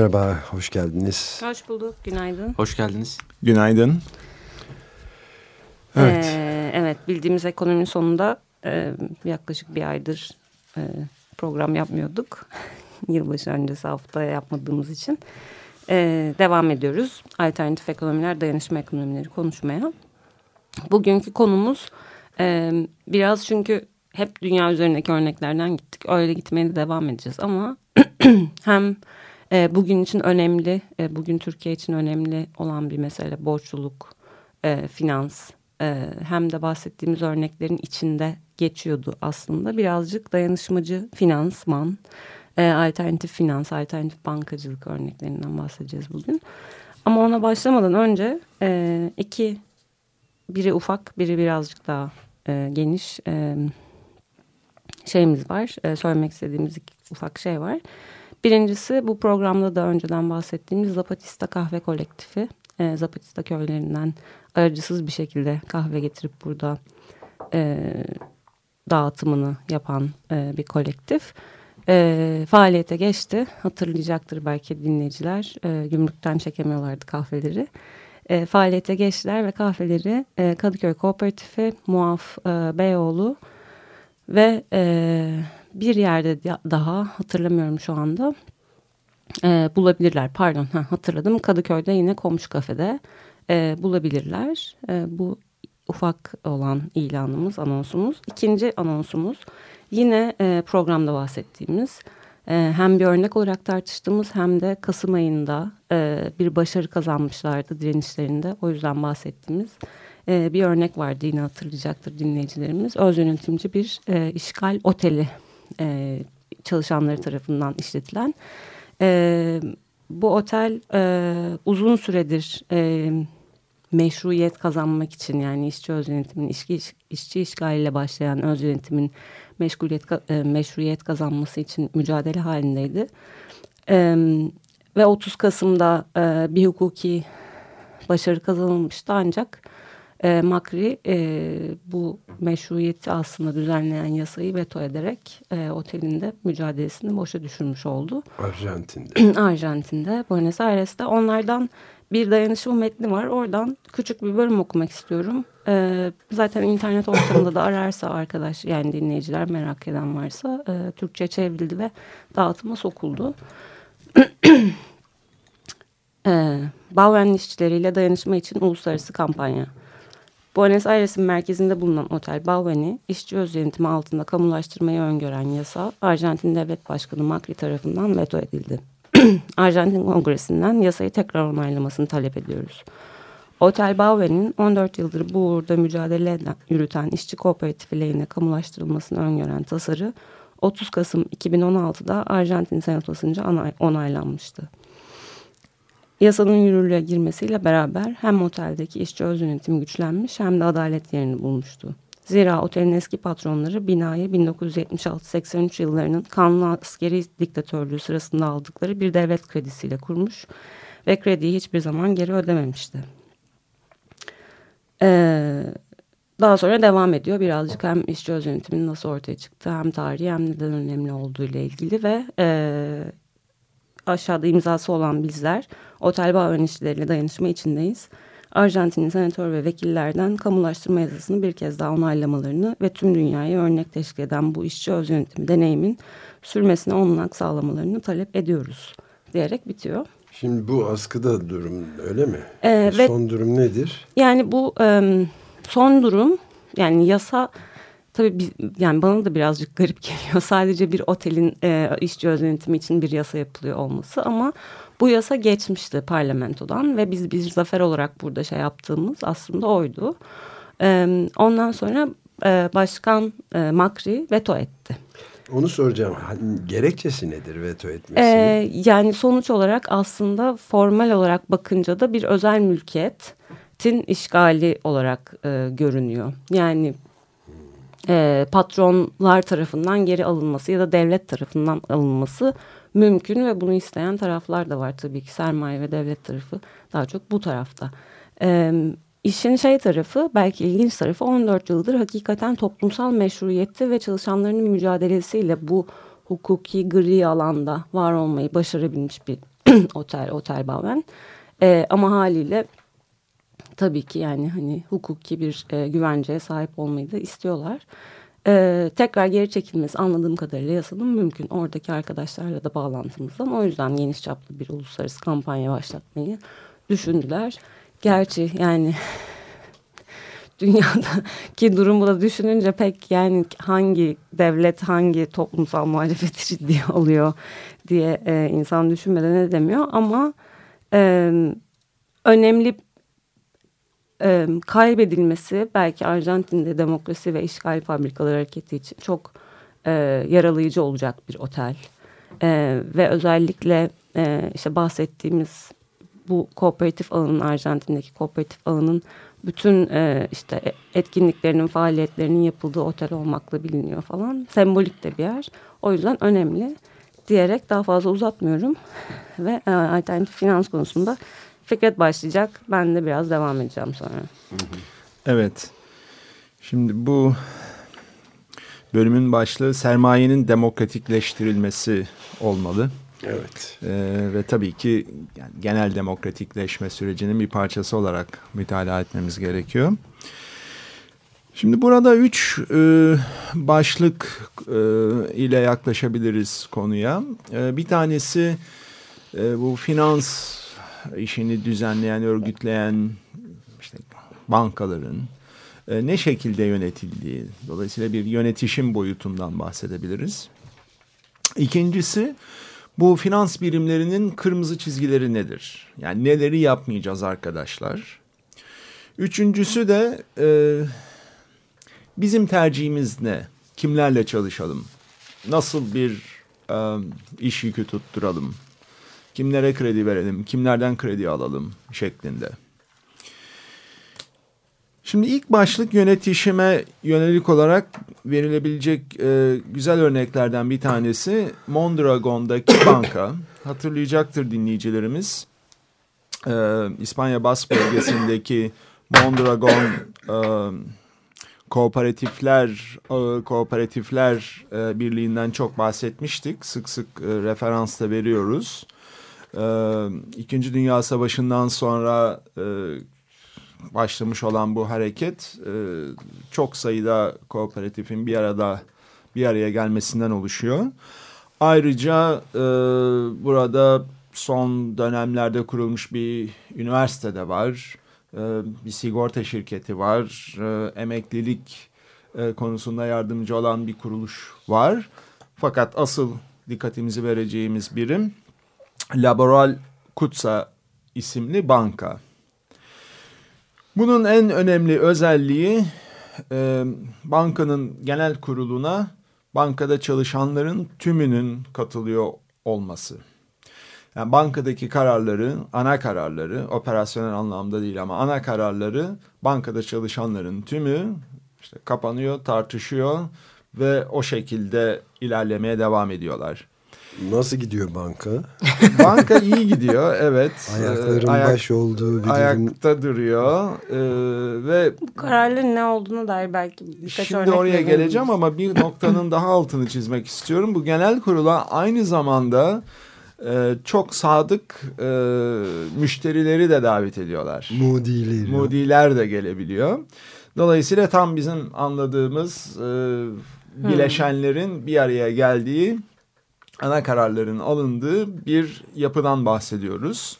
Merhaba, hoş geldiniz. Hoş bulduk, günaydın. Hoş geldiniz. Günaydın. Evet. Ee, evet, bildiğimiz ekonominin sonunda e, yaklaşık bir aydır e, program yapmıyorduk. Yılbaşı öncesi haftaya yapmadığımız için. E, devam ediyoruz. Alternatif ekonomiler, dayanışma ekonomileri konuşmaya. Bugünkü konumuz e, biraz çünkü hep dünya üzerindeki örneklerden gittik. Öyle gitmeye de devam edeceğiz ama hem e, bugün için önemli, e, bugün Türkiye için önemli olan bir mesele borçluluk, e, finans e, hem de bahsettiğimiz örneklerin içinde geçiyordu aslında. Birazcık dayanışmacı finansman, e, alternatif finans, alternatif bankacılık örneklerinden bahsedeceğiz bugün. Ama ona başlamadan önce e, iki, biri ufak, biri birazcık daha e, geniş e, şeyimiz var. E, söylemek istediğimiz iki ufak şey var. Birincisi bu programda da önceden bahsettiğimiz Zapatista Kahve Kolektifi. E, Zapatista köylerinden aracısız bir şekilde kahve getirip burada e, dağıtımını yapan e, bir kolektif. E, faaliyete geçti. Hatırlayacaktır belki dinleyiciler. E, gümrükten çekemiyorlardı kahveleri. E, faaliyete geçtiler ve kahveleri e, Kadıköy Kooperatifi, Muaf e, Beyoğlu ve... E, bir yerde daha hatırlamıyorum şu anda e, bulabilirler. Pardon ha, hatırladım Kadıköy'de yine komşu kafede e, bulabilirler. E, bu ufak olan ilanımız, anonsumuz. İkinci anonsumuz yine e, programda bahsettiğimiz e, hem bir örnek olarak tartıştığımız hem de Kasım ayında e, bir başarı kazanmışlardı direnişlerinde. O yüzden bahsettiğimiz e, bir örnek vardı yine hatırlayacaktır dinleyicilerimiz. Öz yönetimci bir e, işgal oteli e, çalışanları tarafından işletilen. E, bu otel e, uzun süredir e, meşruiyet kazanmak için yani işçi öz yönetimin işçi, işçi işgaliyle başlayan öz yönetimin meşguliyet, e, meşruiyet kazanması için mücadele halindeydi. E, ve 30 Kasım'da e, bir hukuki başarı kazanılmıştı ancak e, Macri e, bu meşruiyeti aslında düzenleyen yasayı veto ederek e, otelinde mücadelesini boşa düşürmüş oldu. Arjantin'de. Arjantin'de, Buenos Aires'te. Onlardan bir dayanışma metni var. Oradan küçük bir bölüm okumak istiyorum. E, zaten internet ortamında da ararsa arkadaş yani dinleyiciler merak eden varsa e, Türkçe çevrildi ve dağıtıma sokuldu. e, Bauern işçileriyle dayanışma için uluslararası kampanya. Buenos Aires'in merkezinde bulunan Otel Balveni, işçi öz yönetimi altında kamulaştırmayı öngören yasa Arjantin Devlet Başkanı Macri tarafından veto edildi. Arjantin Kongresi'nden yasayı tekrar onaylamasını talep ediyoruz. Otel Balveni'nin 14 yıldır bu uğurda mücadele eden, yürüten işçi kooperatifi lehine kamulaştırılmasını öngören tasarı 30 Kasım 2016'da Arjantin Senatosu'nca onaylanmıştı. Yasanın yürürlüğe girmesiyle beraber hem oteldeki işçi öz yönetimi güçlenmiş hem de adalet yerini bulmuştu. Zira otelin eski patronları binayı 1976-83 yıllarının kanlı askeri diktatörlüğü sırasında aldıkları bir devlet kredisiyle kurmuş ve krediyi hiçbir zaman geri ödememişti. Ee, daha sonra devam ediyor birazcık hem işçi öz yönetiminin nasıl ortaya çıktı hem tarihi hem neden önemli olduğu ile ilgili ve e, aşağıda imzası olan bizler otel bağ öğrencileriyle dayanışma içindeyiz. Arjantin'in senatör ve vekillerden kamulaştırma yasasını bir kez daha onaylamalarını ve tüm dünyaya örnek teşkil eden bu işçi öz yönetimi deneyimin sürmesine olanak sağlamalarını talep ediyoruz diyerek bitiyor. Şimdi bu askıda durum öyle mi? Ee, son durum nedir? Yani bu e, son durum yani yasa tabii biz, yani bana da birazcık garip geliyor. Sadece bir otelin e, işçi yönetimi için bir yasa yapılıyor olması ama bu yasa geçmişti parlamentodan ve biz bir zafer olarak burada şey yaptığımız aslında oydu. E, ondan sonra e, başkan e, Macri veto etti. Onu soracağım. Gerekçesi nedir veto etmesi? Ee, yani sonuç olarak aslında formal olarak bakınca da bir özel mülkiyet devletin işgali olarak e, görünüyor. Yani e, patronlar tarafından geri alınması ya da devlet tarafından alınması mümkün ve bunu isteyen taraflar da var tabii ki sermaye ve devlet tarafı daha çok bu tarafta. E, işin şey tarafı belki ilginç tarafı 14 yıldır hakikaten toplumsal meşruiyeti ve çalışanların mücadelesiyle bu hukuki gri alanda var olmayı başarabilmiş bir otel otel Baven. E, ama haliyle tabii ki yani hani hukuki bir e, güvenceye sahip olmayı da istiyorlar. E, tekrar geri çekilmesi anladığım kadarıyla yasanın mümkün. Oradaki arkadaşlarla da bağlantımızdan. O yüzden geniş çaplı bir uluslararası kampanya başlatmayı düşündüler. Gerçi yani dünyadaki durumu da düşününce pek yani hangi devlet hangi toplumsal muhalefeti ciddi alıyor diye e, insan düşünmeden edemiyor ama e, önemli e, kaybedilmesi belki Arjantin'de demokrasi ve işgal fabrikaları hareketi için çok e, yaralayıcı olacak bir otel. E, ve özellikle e, işte bahsettiğimiz bu kooperatif ağının Arjantin'deki kooperatif ağının bütün e, işte etkinliklerinin faaliyetlerinin yapıldığı otel olmakla biliniyor falan. Sembolik de bir yer. O yüzden önemli diyerek daha fazla uzatmıyorum. Ve e, alternatif finans konusunda Fikret başlayacak. Ben de biraz devam edeceğim sonra. Evet. Şimdi bu bölümün başlığı sermayenin demokratikleştirilmesi olmalı. Evet. Ee, ve tabii ki yani genel demokratikleşme sürecinin bir parçası olarak mütalaa etmemiz gerekiyor. Şimdi burada üç e, başlık e, ile yaklaşabiliriz konuya. E, bir tanesi e, bu finans işini düzenleyen, örgütleyen işte bankaların e, ne şekilde yönetildiği, dolayısıyla bir yönetişim boyutundan bahsedebiliriz. İkincisi bu finans birimlerinin kırmızı çizgileri nedir? Yani neleri yapmayacağız arkadaşlar? Üçüncüsü de e, bizim tercihimiz ne? Kimlerle çalışalım? Nasıl bir e, iş yükü tutturalım? Kimlere kredi verelim? Kimlerden kredi alalım? Şeklinde. Şimdi ilk başlık yönetişime yönelik olarak verilebilecek e, güzel örneklerden bir tanesi Mondragon'daki banka. Hatırlayacaktır dinleyicilerimiz. E, İspanya Bas bölgesindeki Mondragon e, kooperatifler e, kooperatifler e, birliğinden çok bahsetmiştik. Sık sık e, referans da veriyoruz. İkinci Dünya Savaşı'ndan sonra e, başlamış olan bu hareket e, çok sayıda kooperatifin bir arada bir araya gelmesinden oluşuyor. Ayrıca e, burada son dönemlerde kurulmuş bir üniversite de var. E, bir sigorta şirketi var. E, emeklilik e, konusunda yardımcı olan bir kuruluş var. Fakat asıl dikkatimizi vereceğimiz birim Laboral Kutsa isimli banka. Bunun en önemli özelliği e, bankanın genel kuruluna bankada çalışanların tümünün katılıyor olması. Yani bankadaki kararları, ana kararları, operasyonel anlamda değil ama ana kararları bankada çalışanların tümü işte kapanıyor, tartışıyor ve o şekilde ilerlemeye devam ediyorlar. Nasıl gidiyor banka? Banka iyi gidiyor evet. Ayakların ee, ayak, baş olduğu bir Ayakta duruyor ee, ve... Bu kararların ne olduğunu dair belki birkaç Şimdi oraya geleceğim ama bir noktanın daha altını çizmek istiyorum. Bu genel kurula aynı zamanda e, çok sadık e, müşterileri de davet ediyorlar. Mudileri. Mudiler de gelebiliyor. Dolayısıyla tam bizim anladığımız e, bileşenlerin bir araya geldiği ana kararların alındığı bir yapıdan bahsediyoruz.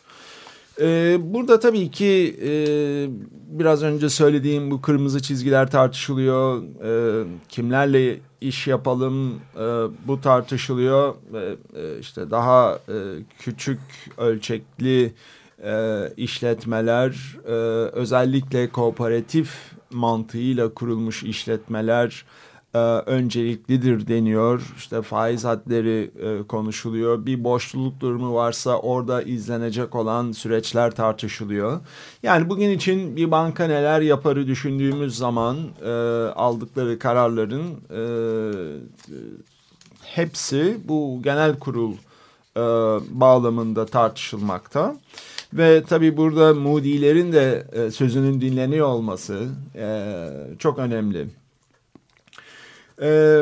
Ee, burada tabii ki e, biraz önce söylediğim bu kırmızı çizgiler tartışılıyor. E, kimlerle iş yapalım e, bu tartışılıyor. E, işte daha e, küçük ölçekli e, işletmeler e, özellikle kooperatif mantığıyla kurulmuş işletmeler e, önceliklidir deniyor. İşte faiz hadleri e, konuşuluyor. Bir boşluk durumu varsa orada izlenecek olan süreçler tartışılıyor. Yani bugün için bir banka neler yaparı düşündüğümüz zaman e, aldıkları kararların e, hepsi bu genel kurul e, bağlamında tartışılmakta. Ve tabii burada Moody'lerin de e, sözünün dinleniyor olması e, çok önemli. E,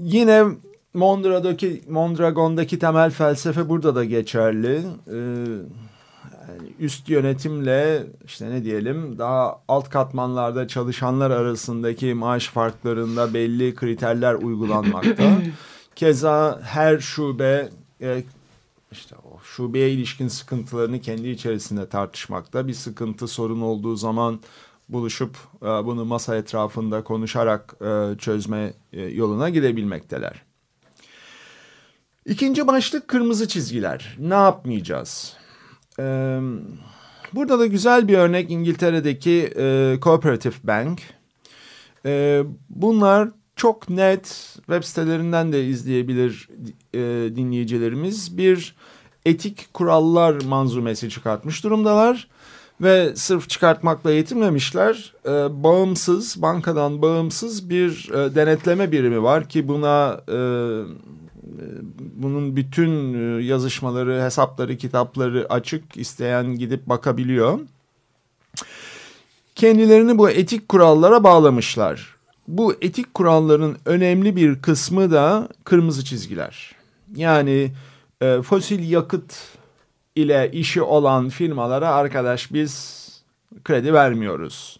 yine Mondragon'daki, Mondragon'daki temel felsefe burada da geçerli. E, yani üst yönetimle işte ne diyelim daha alt katmanlarda çalışanlar arasındaki maaş farklarında belli kriterler uygulanmakta. Keza her şube e, işte o şubeye ilişkin sıkıntılarını kendi içerisinde tartışmakta. Bir sıkıntı sorun olduğu zaman buluşup e, bunu masa etrafında konuşarak e, çözme e, yoluna gidebilmekteler. İkinci başlık kırmızı çizgiler. Ne yapmayacağız? Burada da güzel bir örnek İngiltere'deki Cooperative Bank. Bunlar çok net web sitelerinden de izleyebilir dinleyicilerimiz. Bir etik kurallar manzumesi çıkartmış durumdalar. Ve sırf çıkartmakla yetinmemişler. E, bağımsız, bankadan bağımsız bir e, denetleme birimi var ki buna... E, bunun bütün yazışmaları, hesapları, kitapları açık isteyen gidip bakabiliyor. Kendilerini bu etik kurallara bağlamışlar. Bu etik kuralların önemli bir kısmı da kırmızı çizgiler. Yani e, fosil yakıt ile işi olan firmalara arkadaş biz kredi vermiyoruz.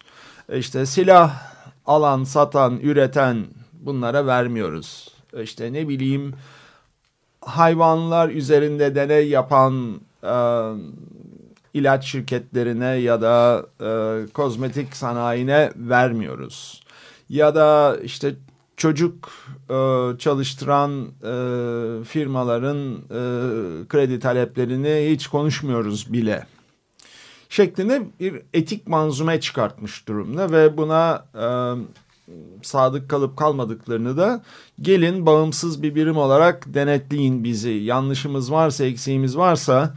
İşte silah alan, satan, üreten bunlara vermiyoruz. İşte ne bileyim hayvanlar üzerinde deney yapan e, ilaç şirketlerine ya da e, kozmetik sanayine vermiyoruz. Ya da işte çocuk e, çalıştıran e, firmaların e, kredi taleplerini hiç konuşmuyoruz bile. Şeklinde bir etik manzume çıkartmış durumda ve buna e, sadık kalıp kalmadıklarını da gelin bağımsız bir birim olarak denetleyin bizi. Yanlışımız varsa, eksiğimiz varsa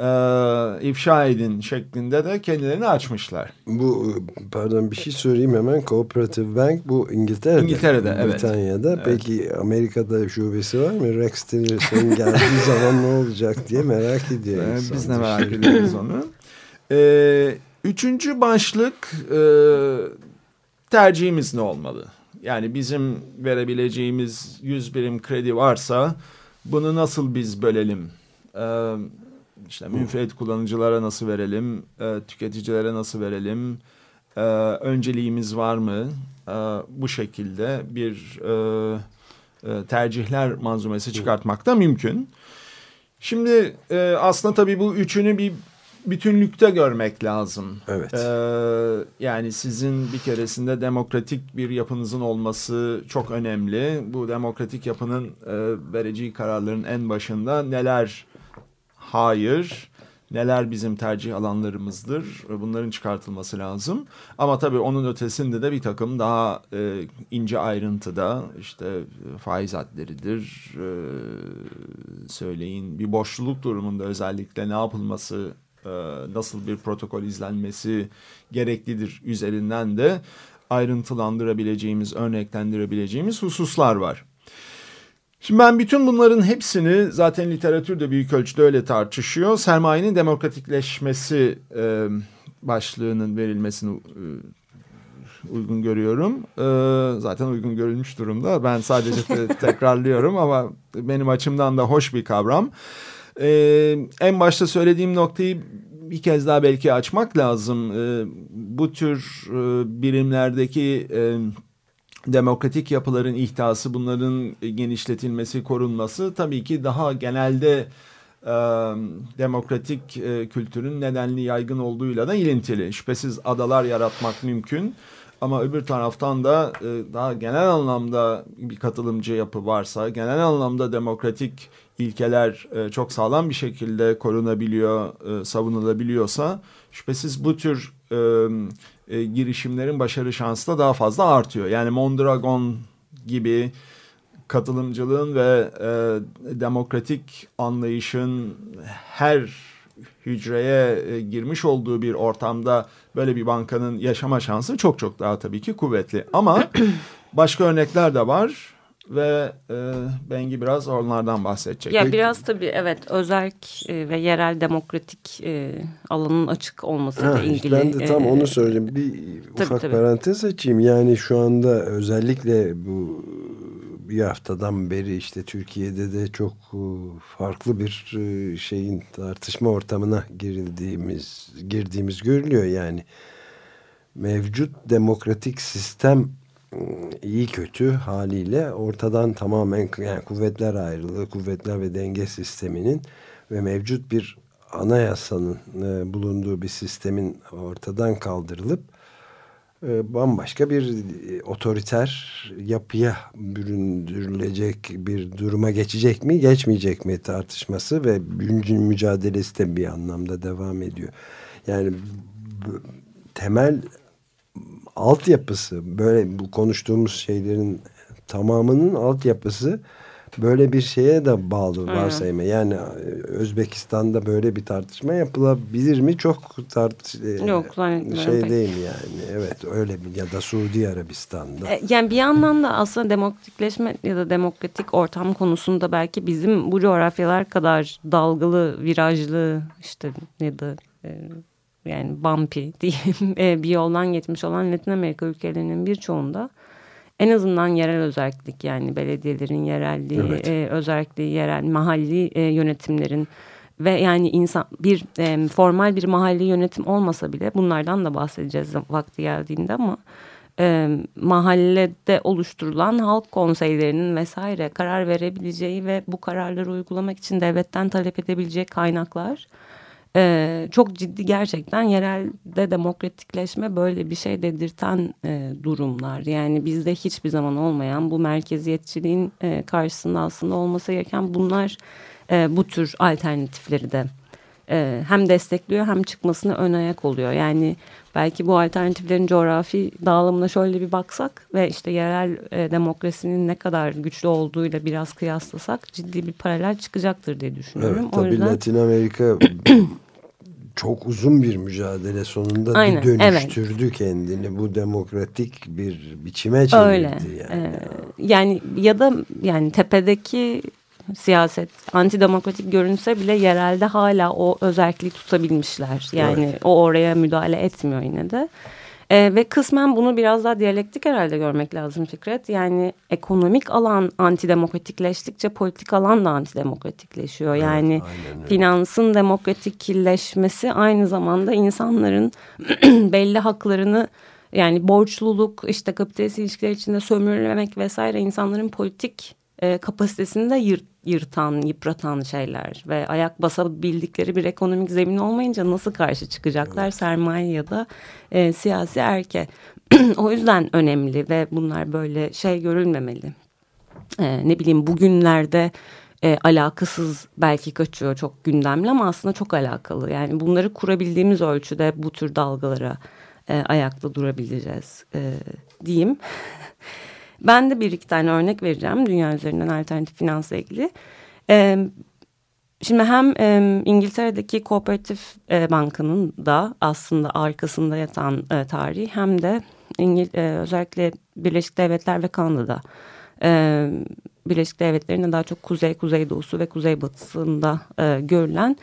e, ifşa edin şeklinde de kendilerini açmışlar. Bu pardon bir şey söyleyeyim hemen Cooperative Bank bu İngiltere'de. İngiltere'de evet. Britanya'da. Evet. Peki Amerika'da şubesi var mı? Rex Tillerson geldiği zaman ne olacak diye merak ediyor. Ee, biz de merak ediyoruz onu. Ee, üçüncü başlık e, tercihimiz ne olmalı? Yani bizim verebileceğimiz 100 birim kredi varsa bunu nasıl biz bölelim? Ee, işte münfeit kullanıcılara nasıl verelim? Ee, tüketicilere nasıl verelim? Ee, önceliğimiz var mı? Ee, bu şekilde bir e, e, tercihler manzumesi çıkartmak da mümkün. Şimdi e, aslında tabii bu üçünü bir bütünlükte görmek lazım. Evet. Ee, yani sizin bir keresinde demokratik bir yapınızın olması çok önemli. Bu demokratik yapının e, vereceği kararların en başında neler hayır, neler bizim tercih alanlarımızdır bunların çıkartılması lazım. Ama tabii onun ötesinde de bir takım daha e, ince ayrıntıda işte faiz hadleridir e, söyleyin bir boşluk durumunda özellikle ne yapılması e, nasıl bir protokol izlenmesi gereklidir üzerinden de ayrıntılandırabileceğimiz, örneklendirebileceğimiz hususlar var. Şimdi ben bütün bunların hepsini zaten literatürde büyük ölçüde öyle tartışıyor. Sermayenin demokratikleşmesi e, başlığının verilmesini e, uygun görüyorum. E, zaten uygun görülmüş durumda. Ben sadece te tekrarlıyorum ama benim açımdan da hoş bir kavram. Ee, en başta söylediğim noktayı bir kez daha belki açmak lazım. Ee, bu tür e, birimlerdeki e, demokratik yapıların ihtası, bunların genişletilmesi, korunması tabii ki daha genelde e, demokratik e, kültürün nedenli yaygın olduğuyla da ilintili. Şüphesiz adalar yaratmak mümkün. Ama öbür taraftan da e, daha genel anlamda bir katılımcı yapı varsa, genel anlamda demokratik ilkeler e, çok sağlam bir şekilde korunabiliyor, e, savunulabiliyorsa şüphesiz bu tür e, e, girişimlerin başarı şansı da daha fazla artıyor. Yani Mondragon gibi katılımcılığın ve e, demokratik anlayışın her hücreye e, girmiş olduğu bir ortamda böyle bir bankanın yaşama şansı çok çok daha tabii ki kuvvetli. Ama başka örnekler de var ve e, Bengi biraz onlardan bahsedecek. Ya biraz tabii evet özerk e, ve yerel demokratik e, alanın açık olmasıyla Ha, ilgili. işte ben de tam e, onu söyleyeyim. Bir tabii, ufak tabii. parantez açayım. Yani şu anda özellikle bu bir haftadan beri işte Türkiye'de de çok e, farklı bir e, şeyin tartışma ortamına girildiğimiz girdiğimiz görülüyor yani. Mevcut demokratik sistem iyi kötü haliyle ortadan tamamen yani kuvvetler ayrılığı, kuvvetler ve denge sisteminin ve mevcut bir anayasanın e, bulunduğu bir sistemin ortadan kaldırılıp e, bambaşka bir e, otoriter yapıya büründürülecek bir duruma geçecek mi geçmeyecek mi tartışması ve mü- mücadelesi de bir anlamda devam ediyor. Yani temel altyapısı böyle bu konuştuğumuz şeylerin tamamının altyapısı böyle bir şeye de bağlı Aynen. varsayma. Yani e, Özbekistan'da böyle bir tartışma yapılabilir mi? Çok tart e, Yok, şey pek. değil yani. Evet öyle bir ya da Suudi Arabistan'da. E, Yani bir yandan da aslında demokratikleşme ya da demokratik ortam konusunda belki bizim bu coğrafyalar kadar dalgalı, virajlı işte ya da yani bumpy diyeyim e, bir yoldan geçmiş olan Latin Amerika ülkelerinin birçoğunda en azından yerel özellik yani belediyelerin yerelliği, Evet. e, özellikle yerel mahalli e, yönetimlerin ve yani insan bir e, formal bir mahalli yönetim olmasa bile bunlardan da bahsedeceğiz vakti geldiğinde ama e, mahallede oluşturulan halk konseylerinin vesaire karar verebileceği ve bu kararları uygulamak için devletten talep edebileceği kaynaklar e, çok ciddi gerçekten yerelde demokratikleşme böyle bir şey dedirten e, durumlar. Yani bizde hiçbir zaman olmayan bu merkeziyetçiliğin e, karşısında aslında olması gereken bunlar e, bu tür alternatifleri de e, hem destekliyor hem çıkmasına ön ayak oluyor. Yani belki bu alternatiflerin coğrafi dağılımına şöyle bir baksak ve işte yerel e, demokrasinin ne kadar güçlü olduğuyla biraz kıyaslasak ciddi bir paralel çıkacaktır diye düşünüyorum. Evet, o tabii yüzden Latin Amerika çok uzun bir mücadele sonunda Aynen, bir dönüştürdü kendini. Bu demokratik bir biçime çevirdi. öyle. Yani. Ee, yani ya da yani tepedeki siyaset antidemokratik görünse bile yerelde hala o özelliği tutabilmişler. Yani Evet. o oraya müdahale etmiyor yine de. Ee, ve kısmen bunu biraz daha diyalektik herhalde görmek lazım Fikret. Yani ekonomik alan antidemokratikleştikçe politik alan da antidemokratikleşiyor. Yani aynen öyle. finansın demokratikleşmesi aynı zamanda insanların belli haklarını yani borçluluk işte kapitalist ilişkiler içinde sömürlemek vesaire insanların politik e, kapasitesini de yırt, yırtan, yıpratan şeyler ve ayak basabildikleri bir ekonomik zemin olmayınca nasıl karşı çıkacaklar sermaye ya da e, siyasi erke. o yüzden önemli ve bunlar böyle şey görülmemeli. E, ne bileyim bugünlerde e, alakasız belki kaçıyor çok gündemli ama aslında çok alakalı. Yani bunları kurabildiğimiz ölçüde bu tür dalgalara e, ayakta durabileceğiz e, diyeyim. Ben de bir iki tane örnek vereceğim dünya üzerinden alternatif finansla ilgili. E, şimdi hem e, İngiltere'deki kooperatif e, bankanın da aslında arkasında yatan e, tarihi hem de İngil e, özellikle Birleşik Devletler ve Kanada'da e, Birleşik Devletleri'nin de daha çok kuzey, kuzeydoğusu ve kuzeybatısında e, görülen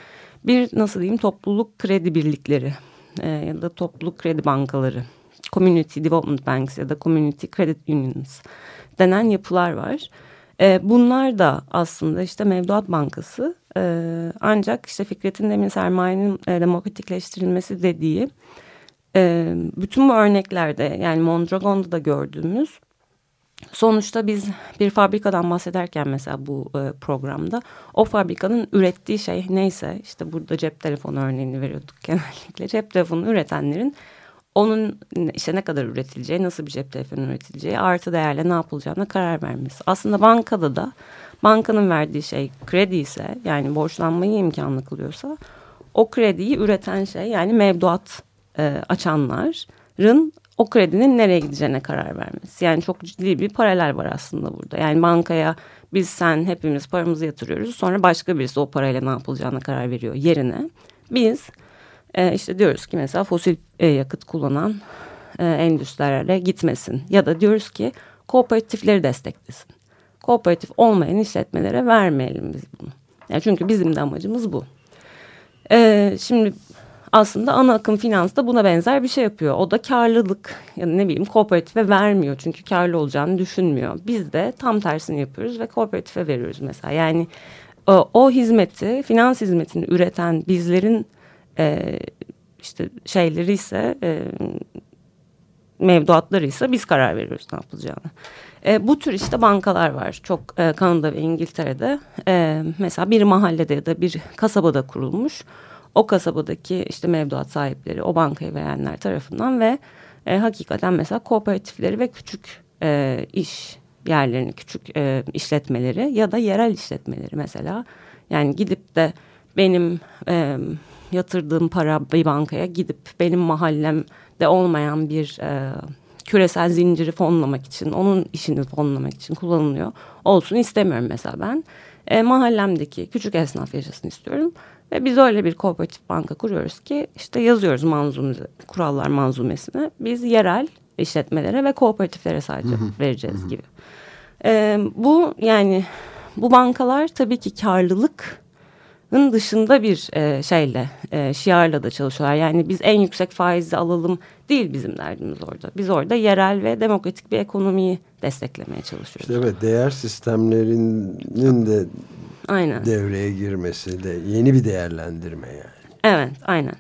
bir nasıl diyeyim topluluk kredi birlikleri e, ya da topluluk kredi bankaları, community development banks ya da community credit unions denen yapılar var. E, bunlar da aslında işte mevduat bankası e, ancak işte Fikret'in demin sermayenin e, demokratikleştirilmesi dediği e, bütün bu örneklerde yani Mondragon'da da gördüğümüz Sonuçta biz bir fabrikadan bahsederken mesela bu e, programda o fabrikanın ürettiği şey neyse işte burada cep telefonu örneğini veriyorduk genellikle cep telefonu üretenlerin onun işte ne kadar üretileceği nasıl bir cep telefonu üretileceği artı değerle ne yapılacağına karar vermesi. Aslında bankada da bankanın verdiği şey kredi ise yani borçlanmayı imkanlı kılıyorsa o krediyi üreten şey yani mevduat e, açanların o kredinin nereye gideceğine karar vermesi. Yani çok ciddi bir paralel var aslında burada. Yani bankaya biz sen hepimiz paramızı yatırıyoruz. Sonra başka birisi o parayla ne yapılacağına karar veriyor yerine. Biz e, işte diyoruz ki mesela fosil e, yakıt kullanan e, endüstrilere gitmesin. Ya da diyoruz ki kooperatifleri desteklesin. Kooperatif olmayan işletmelere vermeyelim biz bunu. Yani çünkü bizim de amacımız bu. E, şimdi aslında ana akım finans da buna benzer bir şey yapıyor. O da karlılık ya da ne bileyim kooperatife vermiyor çünkü karlı olacağını düşünmüyor. Biz de tam tersini yapıyoruz ve kooperatife veriyoruz mesela. Yani o, o hizmeti, finans hizmetini üreten bizlerin e, işte şeyleri ise e, mevduatları ise biz karar veriyoruz ne yapılacağını. E, bu tür işte bankalar var. Çok e, Kanada ve İngiltere'de e, mesela bir mahallede ya da bir kasabada kurulmuş o kasabadaki işte mevduat sahipleri, o bankayı verenler tarafından ve e, hakikaten mesela kooperatifleri ve küçük e, iş yerlerini, küçük e, işletmeleri ya da yerel işletmeleri mesela. Yani gidip de benim e, yatırdığım para bir bankaya gidip benim mahallemde olmayan bir e, küresel zinciri fonlamak için, onun işini fonlamak için kullanılıyor olsun istemiyorum mesela ben. E, mahallemdeki küçük esnaf yaşasın istiyorum. Ve biz öyle bir kooperatif banka kuruyoruz ki işte yazıyoruz manzume, kurallar manzumesine. Biz yerel işletmelere ve kooperatiflere sadece vereceğiz gibi. Ee, bu yani bu bankalar tabii ki karlılıkın dışında bir e, şeyle, e, şiarla da çalışıyorlar. Yani biz en yüksek faizi alalım değil bizim derdimiz orada. Biz orada yerel ve demokratik bir ekonomiyi desteklemeye çalışıyoruz. İşte evet değer sistemlerinin de Aynen. devreye girmesi de yeni bir değerlendirme yani. Evet aynen.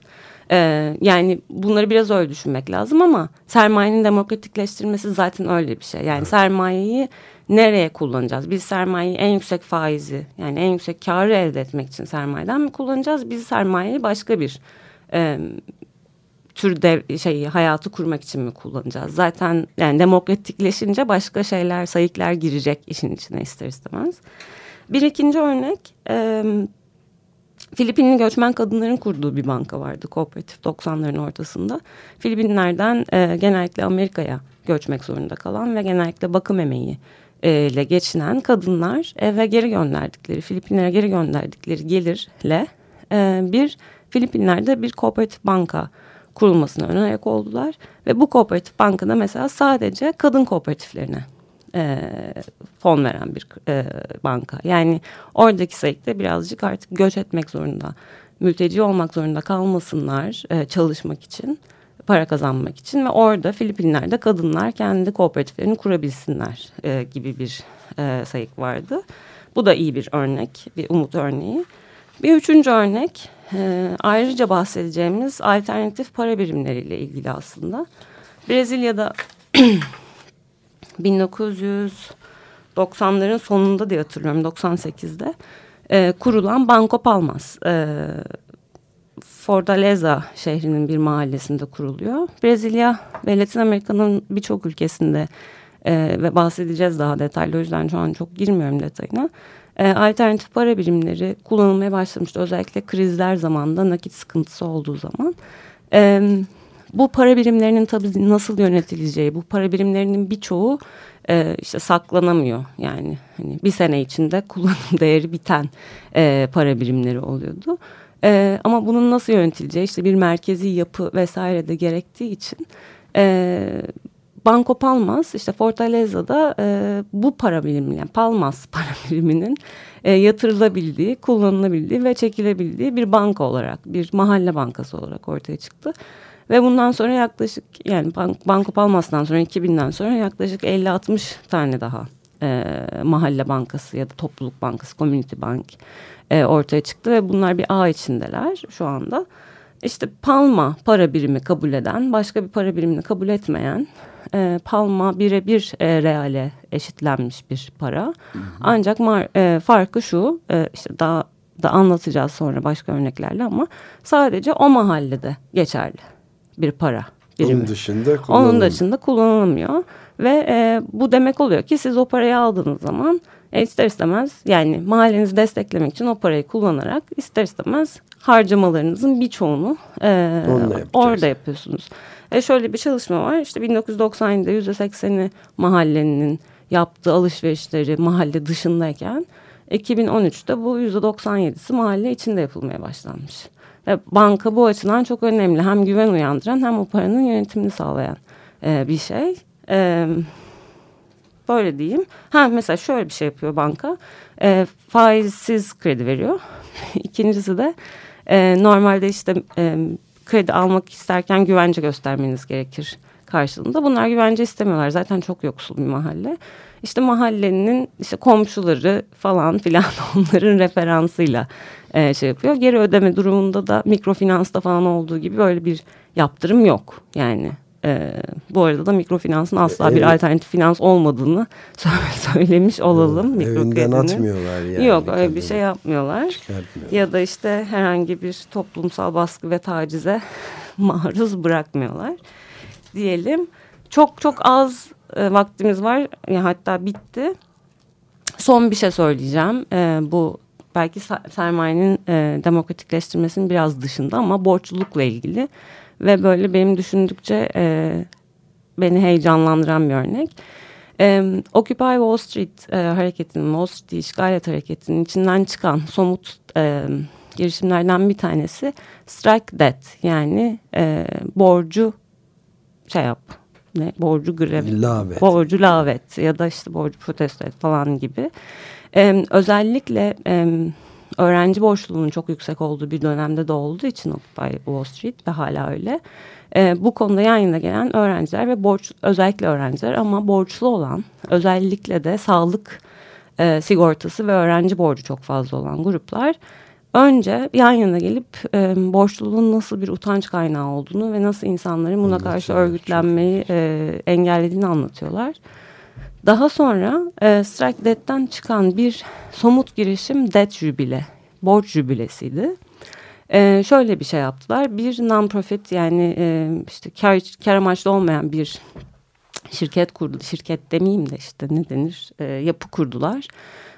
Ee, yani bunları biraz öyle düşünmek lazım ama sermayenin demokratikleştirilmesi zaten öyle bir şey. Yani evet. sermayeyi nereye kullanacağız? Biz sermayeyi en yüksek faizi yani en yüksek karı elde etmek için sermayeden mi kullanacağız? Biz sermayeyi başka bir e, tür dev, şey hayatı kurmak için mi kullanacağız? Zaten yani demokratikleşince başka şeyler, sayıklar girecek işin içine ister istemez. Bir ikinci örnek e, Filipinli göçmen kadınların kurduğu bir banka vardı kooperatif 90'ların ortasında. Filipinlerden e, genellikle Amerika'ya göçmek zorunda kalan ve genellikle bakım emeği e, ile geçinen kadınlar eve geri gönderdikleri Filipinlere geri gönderdikleri gelirle e, bir Filipinler'de bir kooperatif banka kurulmasına ön ayak oldular ve bu kooperatif bankada mesela sadece kadın kooperatiflerine e, fon veren bir e, banka. Yani oradaki sayıkta birazcık artık göç etmek zorunda, mülteci olmak zorunda kalmasınlar e, çalışmak için, para kazanmak için ve orada Filipinler'de kadınlar kendi kooperatiflerini kurabilsinler e, gibi bir e, sayık vardı. Bu da iyi bir örnek, bir umut örneği. Bir üçüncü örnek e, ayrıca bahsedeceğimiz alternatif para birimleriyle ilgili aslında. Brezilya'da 1990'ların sonunda diye hatırlıyorum 98'de e, kurulan Banco Palmas. E, Fortaleza şehrinin bir mahallesinde kuruluyor. Brezilya ve Latin Amerika'nın birçok ülkesinde e, ve bahsedeceğiz daha detaylı o yüzden şu an çok girmiyorum detayına. E, alternatif para birimleri kullanılmaya başlamıştı. Özellikle krizler zamanında nakit sıkıntısı olduğu zaman. Evet bu para birimlerinin tabii nasıl yönetileceği, bu para birimlerinin birçoğu e, işte saklanamıyor. Yani hani bir sene içinde kullanım değeri biten e, para birimleri oluyordu. E, ama bunun nasıl yönetileceği işte bir merkezi yapı vesaire de gerektiği için e, Banco Palmas işte Fortaleza'da e, bu para birimi yani Palmas para biriminin e, yatırılabildiği, kullanılabildiği ve çekilebildiği bir banka olarak bir mahalle bankası olarak ortaya çıktı. Ve bundan sonra yaklaşık yani Bank, Banko Palmas'tan sonra 2000'den sonra yaklaşık 50-60 tane daha e, mahalle bankası ya da topluluk bankası, community bank e, ortaya çıktı ve bunlar bir ağ içindeler şu anda. İşte Palma para birimi kabul eden, başka bir para birimini kabul etmeyen, e, Palma birebir e, reale eşitlenmiş bir para. Hı hı. Ancak mar, e, farkı şu, e, işte daha da anlatacağız sonra başka örneklerle ama sadece o mahallede geçerli bir para birimi. Onun dışında Onun dışında kullanılamıyor. Ve e, bu demek oluyor ki siz o parayı aldığınız zaman e, ister istemez yani mahallenizi desteklemek için o parayı kullanarak ister istemez harcamalarınızın birçoğunu e, orada yapıyorsunuz. E şöyle bir çalışma var. İşte 1997'de %80'i mahallenin yaptığı alışverişleri mahalle dışındayken 2013'te bu %97'si mahalle içinde yapılmaya başlanmış. Ve banka bu açıdan çok önemli. Hem güven uyandıran hem o paranın yönetimini sağlayan e, bir şey. E, böyle diyeyim. Ha mesela şöyle bir şey yapıyor banka. E, faizsiz kredi veriyor. İkincisi de e, normalde işte e, kredi almak isterken güvence göstermeniz gerekir karşılığında. Bunlar güvence istemiyorlar. Zaten çok yoksul bir mahalle. İşte mahallenin işte komşuları falan filan onların referansıyla e, şey yapıyor. Geri ödeme durumunda da mikrofinansta falan olduğu gibi böyle bir yaptırım yok. Yani e, bu arada da mikrofinansın asla evet. bir alternatif finans olmadığını söylemiş olalım. Evinden atmıyorlar yani. Yok öyle bir şey yapmıyorlar. Ya da işte herhangi bir toplumsal baskı ve tacize maruz bırakmıyorlar diyelim. Çok çok az e, vaktimiz var. Yani hatta bitti. Son bir şey söyleyeceğim. E, bu belki sermayenin e, demokratikleştirmesinin biraz dışında ama borçlulukla ilgili ve böyle benim düşündükçe e, beni heyecanlandıran bir örnek. E, Occupy Wall Street e, hareketinin, Wall Street işgal et hareketinin içinden çıkan somut e, girişimlerden bir tanesi strike debt yani e, borcu şey yap ne borcu grev lavet. borcu lavet ya da işte borcu protesto et falan gibi e, özellikle e, öğrenci borçluluğunun çok yüksek olduğu bir dönemde de olduğu için Occupy Wall Street ve hala öyle. E, bu konuda yan yana gelen öğrenciler ve borç özellikle öğrenciler ama borçlu olan özellikle de sağlık e, sigortası ve öğrenci borcu çok fazla olan gruplar önce yan yana gelip e, borçluluğun nasıl bir utanç kaynağı olduğunu ve nasıl insanların buna karşı örgütlenmeyi e, engellediğini anlatıyorlar. Daha sonra e, Strike Dead'den çıkan bir somut girişim Dead Jubile, borç jübilesiydi. E, şöyle bir şey yaptılar. Bir non-profit yani e, işte kar, kar amaçlı olmayan bir şirket kurdu. Şirket demeyeyim de işte ne denir e, yapı kurdular.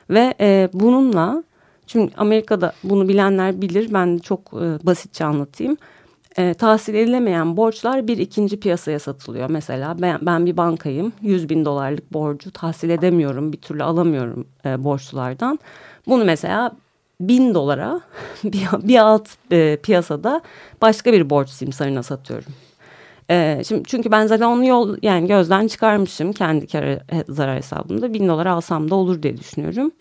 Ve e, bununla çünkü Amerika'da bunu bilenler bilir ben çok e, basitçe anlatayım e, tahsil edilemeyen borçlar bir ikinci piyasaya satılıyor. Mesela ben, ben bir bankayım 100 bin dolarlık borcu tahsil edemiyorum bir türlü alamıyorum e, borçlulardan. Bunu mesela bin dolara bir, bir alt e, piyasada başka bir borç simsarına satıyorum. E, şimdi çünkü ben zaten onu yol yani gözden çıkarmışım kendi kar zarar hesabımda bin dolar alsam da olur diye düşünüyorum.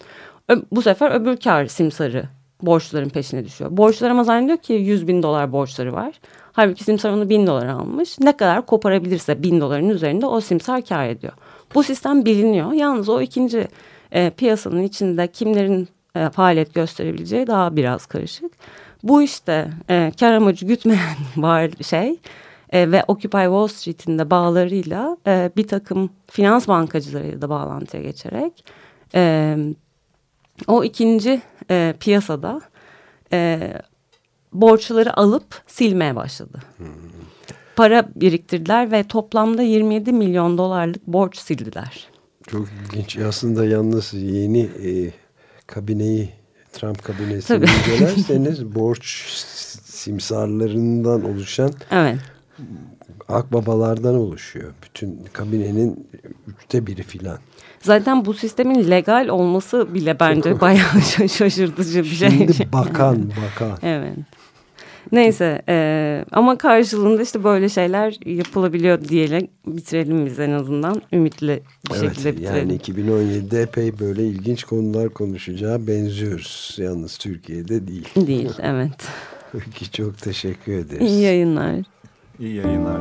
Bu sefer öbür kar simsarı borçların peşine düşüyor. Borçlar ama zannediyor ki 100 bin dolar borçları var. Halbuki simsar onu bin dolar almış. Ne kadar koparabilirse bin doların üzerinde o simsar kar ediyor. Bu sistem biliniyor. Yalnız o ikinci e, piyasanın içinde kimlerin e, faaliyet gösterebileceği daha biraz karışık. Bu işte e, kar amacı gütmeyen var şey e, ve Occupy Wall Street'in de bağlarıyla e, bir takım finans bankacılarıyla da bağlantıya geçerek e, o ikinci e, piyasada e, borçları alıp silmeye başladı. Hmm. Para biriktirdiler ve toplamda 27 milyon dolarlık borç sildiler. Çok ilginç. Aslında yalnız yeni e, kabineyi Trump kabinesini incelerseniz borç simsarlarından oluşan evet. akbabalardan oluşuyor. Bütün kabinenin üçte biri filan. Zaten bu sistemin legal olması bile bence bayağı şaşırtıcı bir şey. Şimdi bakan bakan. evet. Neyse e, ama karşılığında işte böyle şeyler yapılabiliyor diyerek bitirelim biz en azından ümitli bir evet, şekilde bitirelim. Yani 2017'de epey böyle ilginç konular konuşacağı benziyoruz. Yalnız Türkiye'de değil. Değil evet. Peki çok teşekkür ederiz. İyi yayınlar. İyi yayınlar.